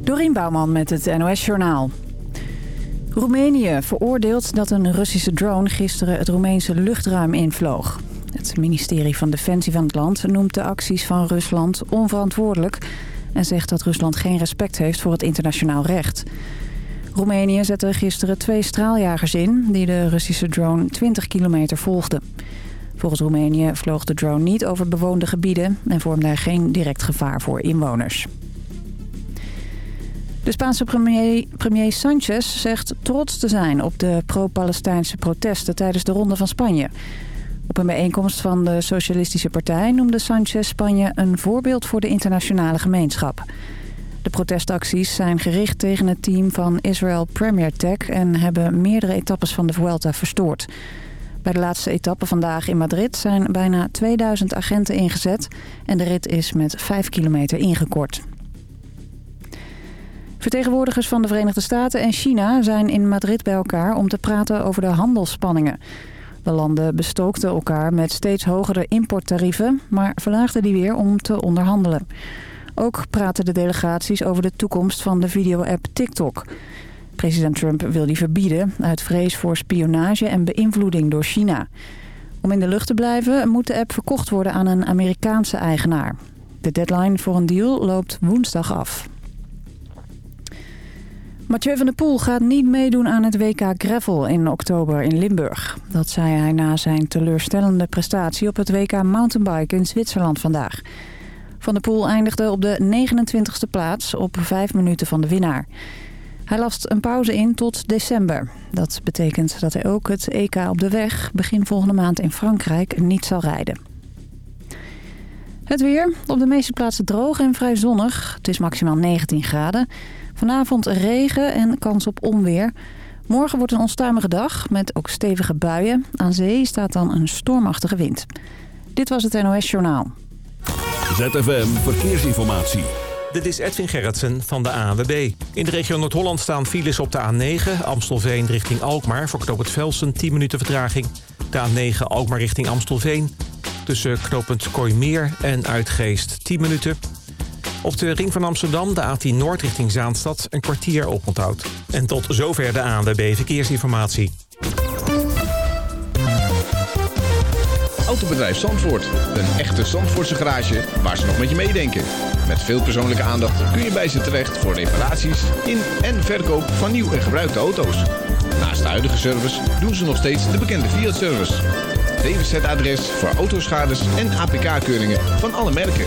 Dorien Bouwman met het NOS Journaal. Roemenië veroordeelt dat een Russische drone gisteren het Roemeense luchtruim invloog. Het ministerie van Defensie van het land noemt de acties van Rusland onverantwoordelijk... en zegt dat Rusland geen respect heeft voor het internationaal recht. Roemenië zette gisteren twee straaljagers in die de Russische drone 20 kilometer volgden. Volgens Roemenië vloog de drone niet over bewoonde gebieden en vormde er geen direct gevaar voor inwoners. De Spaanse premier, premier Sanchez zegt trots te zijn op de pro-Palestijnse protesten tijdens de Ronde van Spanje. Op een bijeenkomst van de Socialistische Partij noemde Sanchez Spanje een voorbeeld voor de internationale gemeenschap. De protestacties zijn gericht tegen het team van Israel Premier Tech en hebben meerdere etappes van de Vuelta verstoord. Bij de laatste etappe vandaag in Madrid zijn bijna 2000 agenten ingezet en de rit is met 5 kilometer ingekort. Vertegenwoordigers van de Verenigde Staten en China zijn in Madrid bij elkaar om te praten over de handelsspanningen. De landen bestookten elkaar met steeds hogere importtarieven, maar verlaagden die weer om te onderhandelen. Ook praten de delegaties over de toekomst van de video-app TikTok. President Trump wil die verbieden uit vrees voor spionage en beïnvloeding door China. Om in de lucht te blijven moet de app verkocht worden aan een Amerikaanse eigenaar. De deadline voor een deal loopt woensdag af. Mathieu van der Poel gaat niet meedoen aan het WK Gravel in oktober in Limburg. Dat zei hij na zijn teleurstellende prestatie op het WK Mountainbike in Zwitserland vandaag. Van der Poel eindigde op de 29e plaats op vijf minuten van de winnaar. Hij last een pauze in tot december. Dat betekent dat hij ook het EK op de weg begin volgende maand in Frankrijk niet zal rijden. Het weer. Op de meeste plaatsen droog en vrij zonnig. Het is maximaal 19 graden. Vanavond regen en kans op onweer. Morgen wordt een onstuimige dag met ook stevige buien. Aan zee staat dan een stormachtige wind. Dit was het NOS Journaal. ZFM Verkeersinformatie. Dit is Edwin Gerritsen van de ANWB. In de regio Noord-Holland staan files op de A9... Amstelveen richting Alkmaar voor knooppunt Velsen 10 minuten vertraging. De A9 Alkmaar richting Amstelveen. Tussen knooppunt Kooimeer en Uitgeest 10 minuten. Op de ring van Amsterdam, de A10 Noord richting Zaanstad... een kwartier oponthoud. En tot zover de ANWB Verkeersinformatie. Autobedrijf Zandvoort. Een echte Zandvoortse garage waar ze nog met je meedenken. Met veel persoonlijke aandacht kun je bij ze terecht voor reparaties in en verkoop van nieuw en gebruikte auto's. Naast de huidige service doen ze nog steeds de bekende Fiat-service. DWZ-adres voor autoschades en APK-keuringen van alle merken.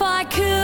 if I could,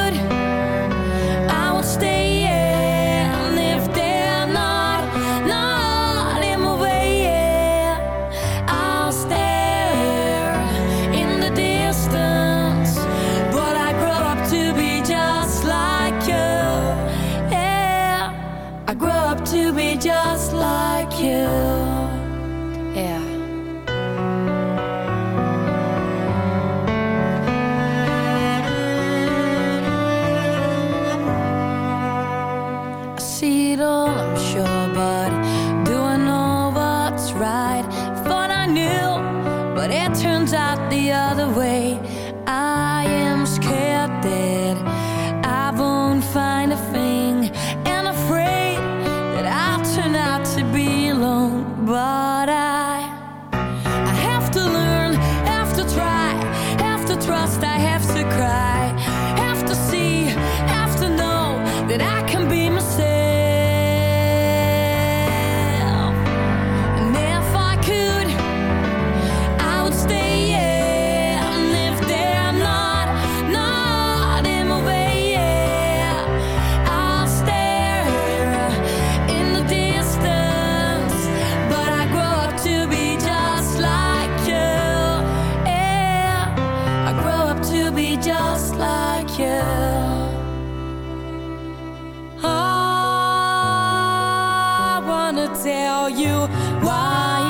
tell you why,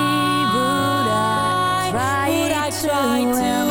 would I try, would I try to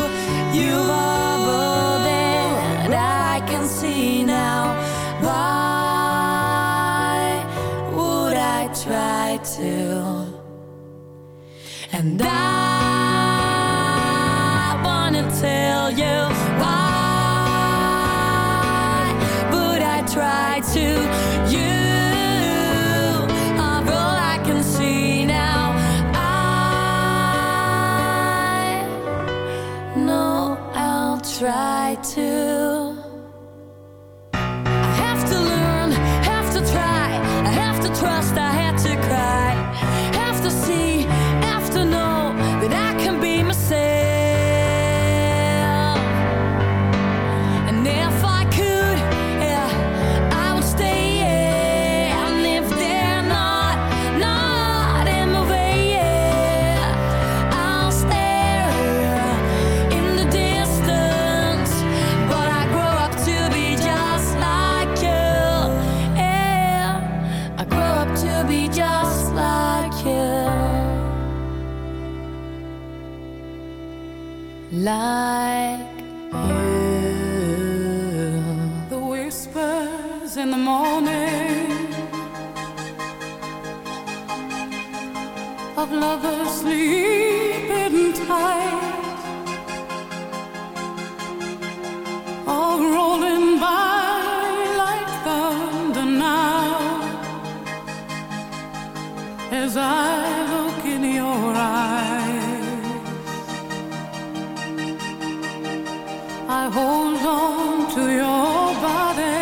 I hold on to your body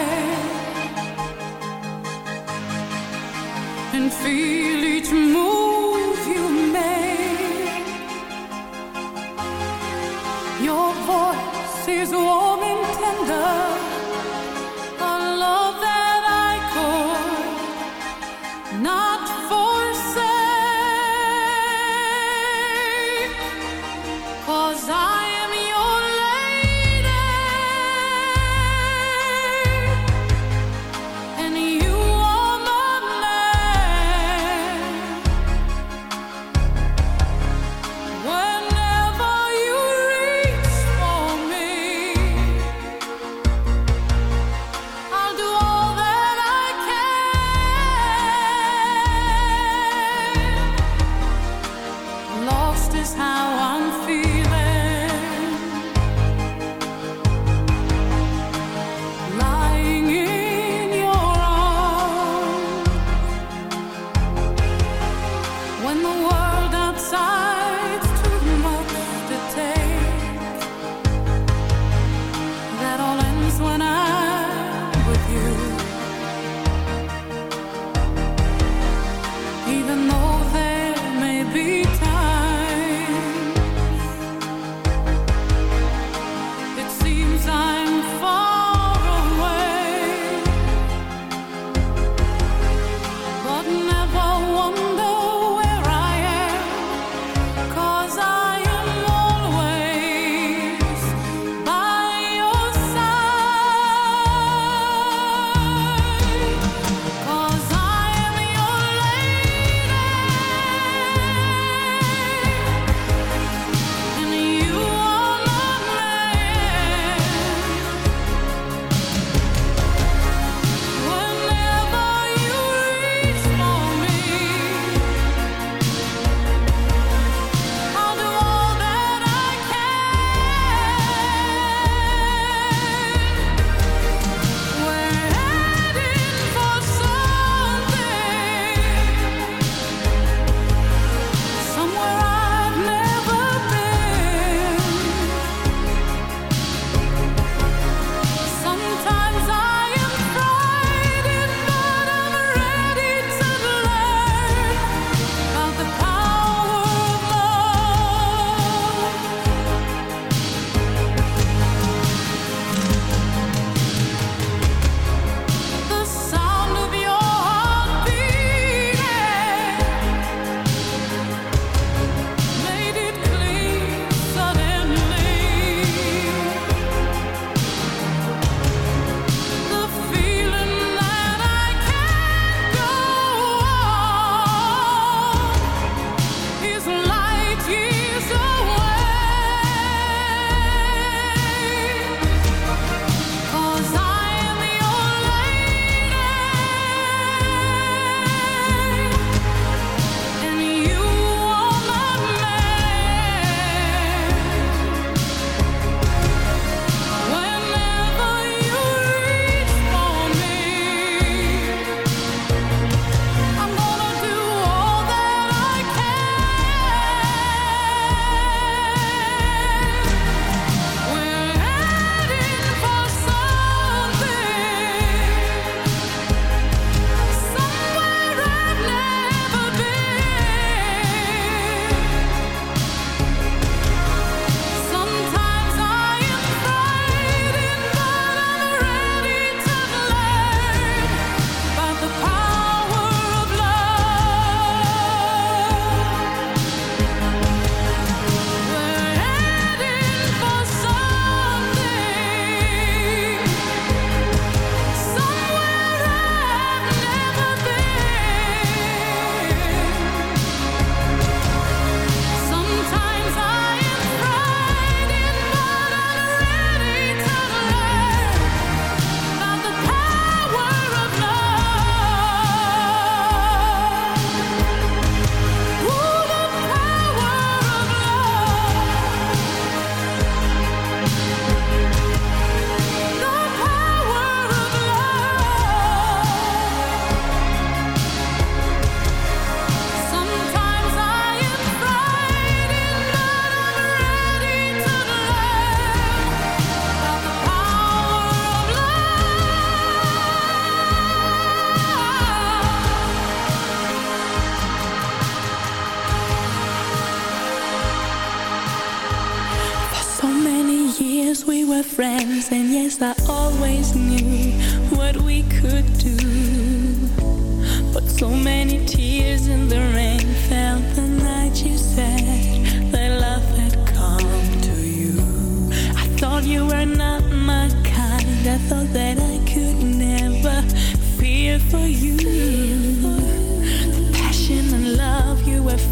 and feel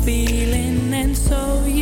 feeling and so you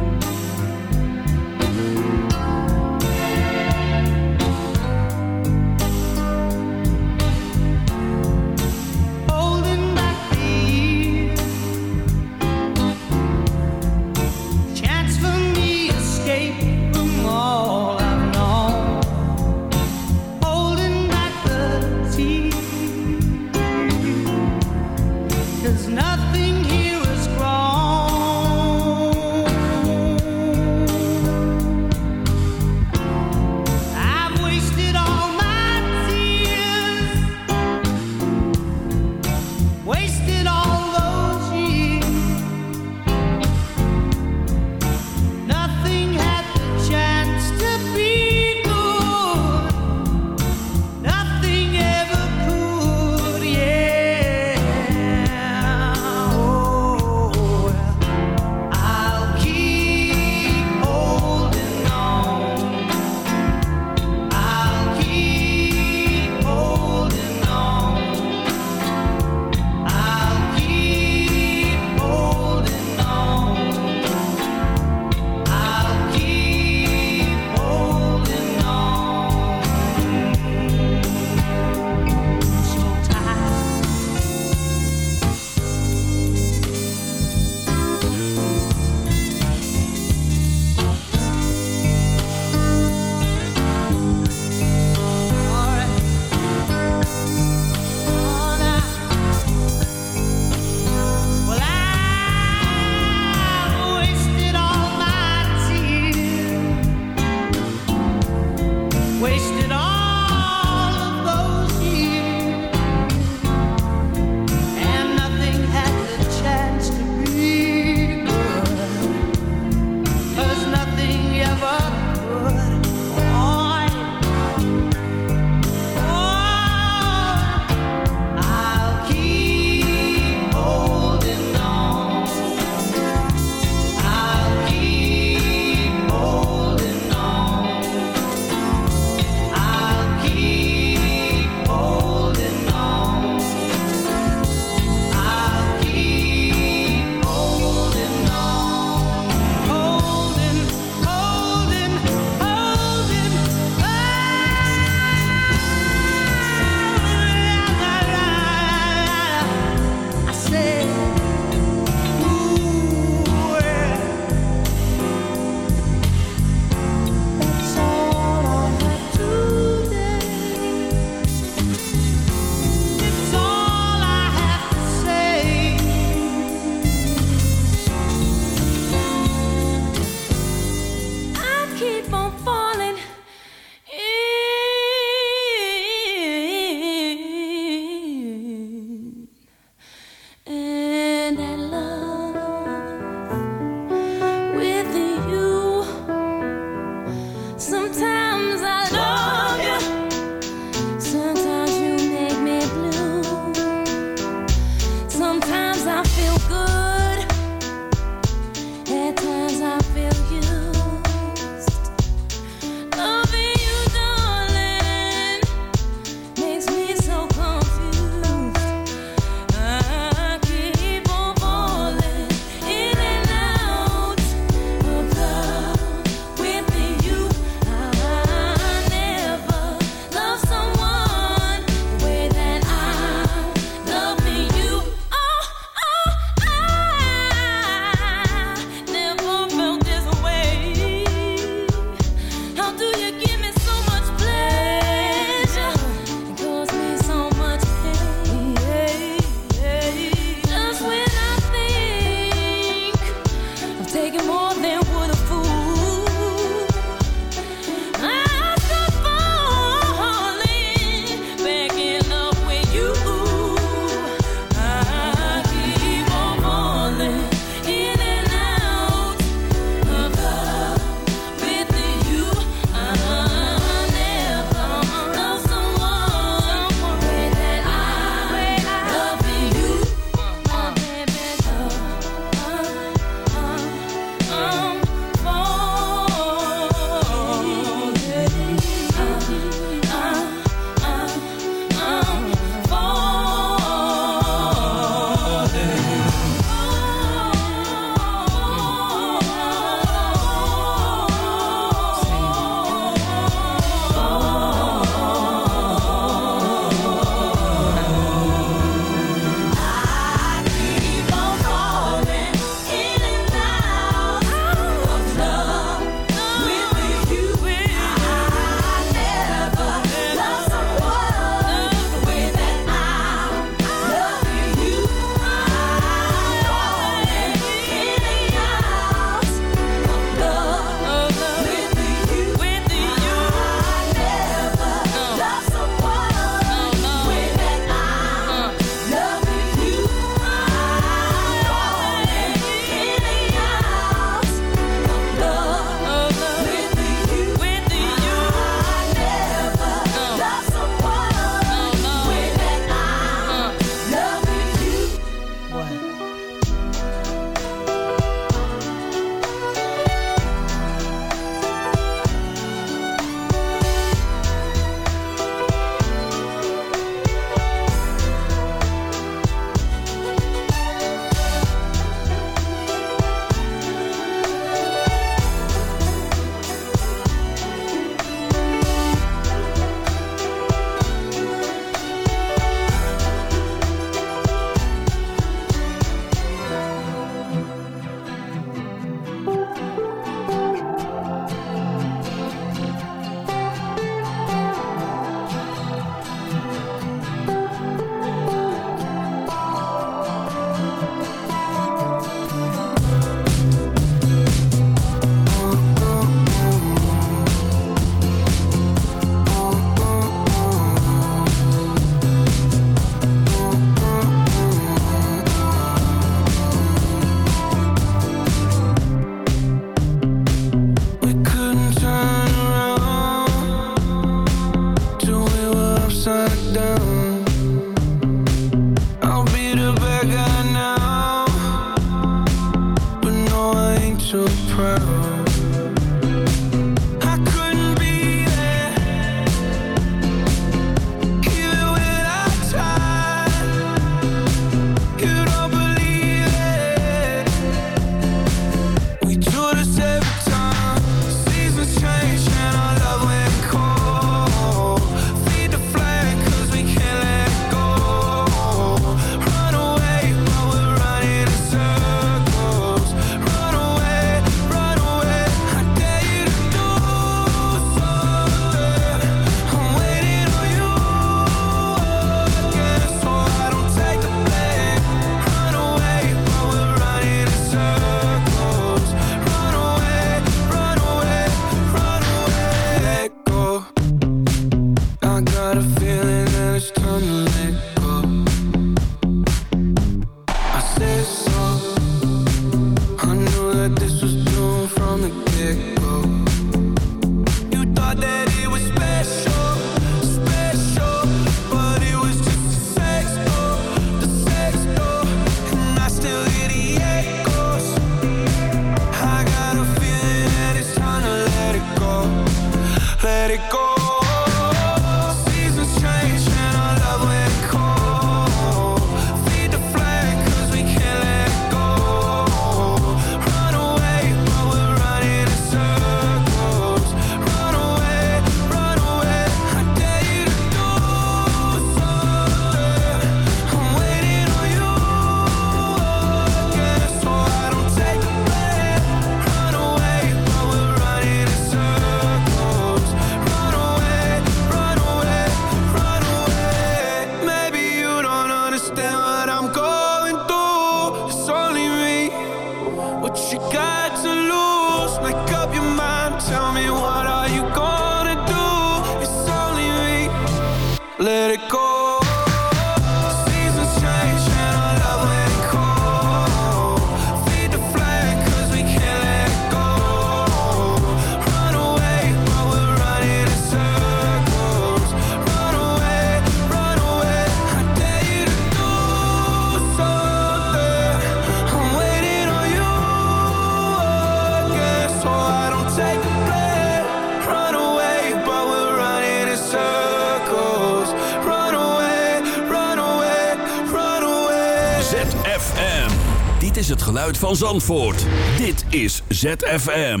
van Zandvoort. Dit is ZFM.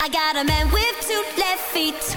I got man with two left feet.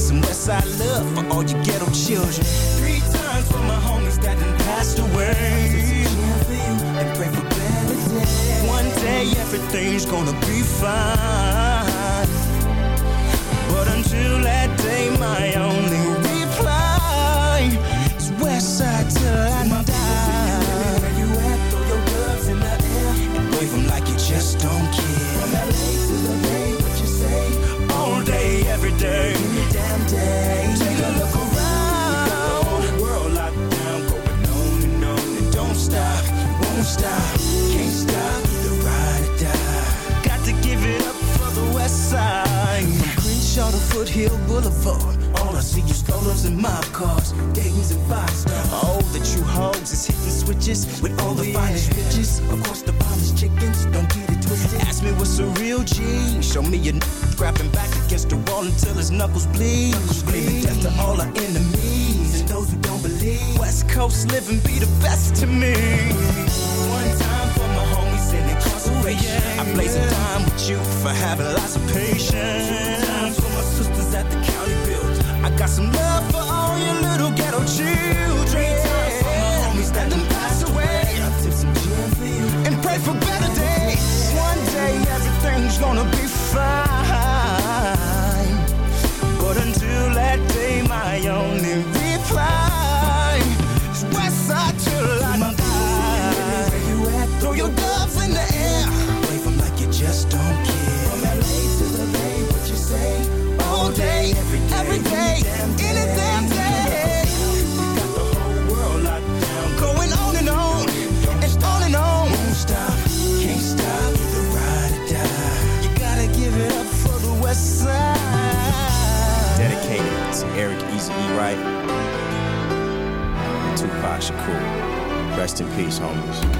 got some Westside love for all you ghetto children. Three times for my homies that done passed away. And pray for better days. One day everything's gonna be fine. But until that day, my only reply is Westside till I die. Where you at? Throw your gloves in the air and wave like you just don't care. Day. Take a look around. World locked down, going on and on don't stop, won't stop, can't stop. Either ride or die. Got to give it up for the West Side. From Crenshaw to Foothill Boulevard. All I see is strollers and mob cars, Dayton's and five stars. All the true hoes is hitting switches with all the finest bitches. Of course, the finest chickens, don't get. Ask me what's a real G. Show me a n- scrapping back against the wall until his knuckles bleed. Screaming death to all our enemies and those who don't believe. West Coast living be the best to me. One time for my homies in incarceration. I blaze a time with you for having lots of patience. Two times for my sisters at the county build. I got some love for all your little ghetto children. Gonna be fine. But until that day, my only reply E. Tupac Shakur. Rest in peace, homies.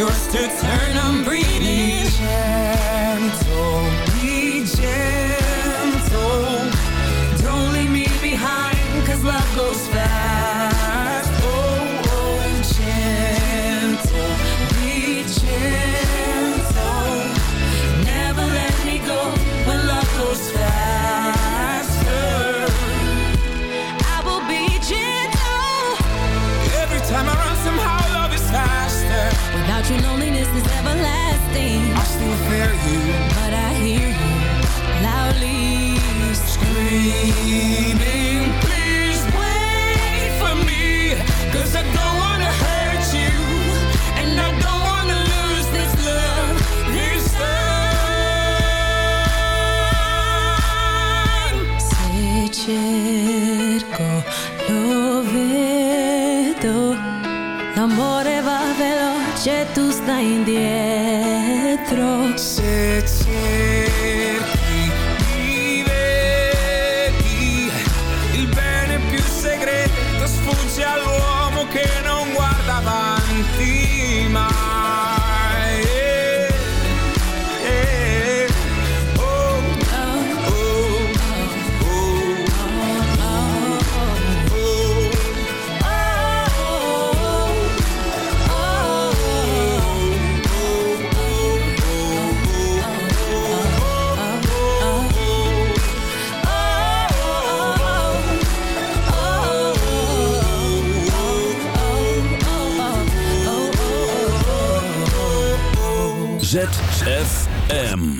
yours to turn on breathing. in the end. ZFM.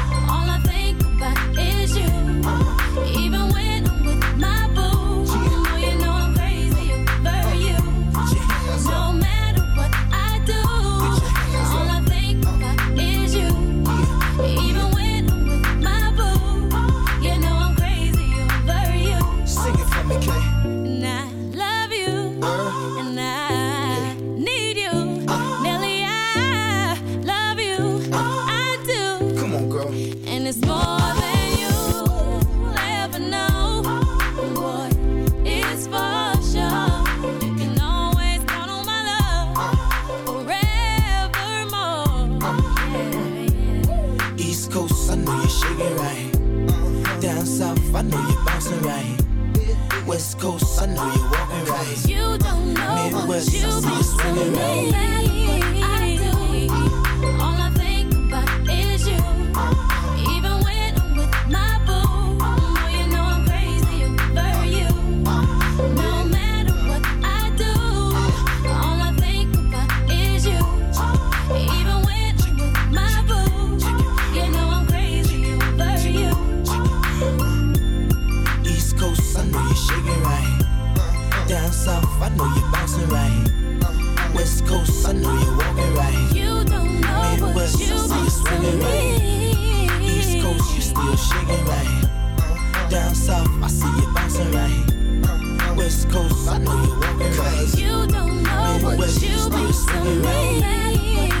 South, I see you bouncing right here. West Coast, I know you're walking. You don't know Midwest, what you been to me.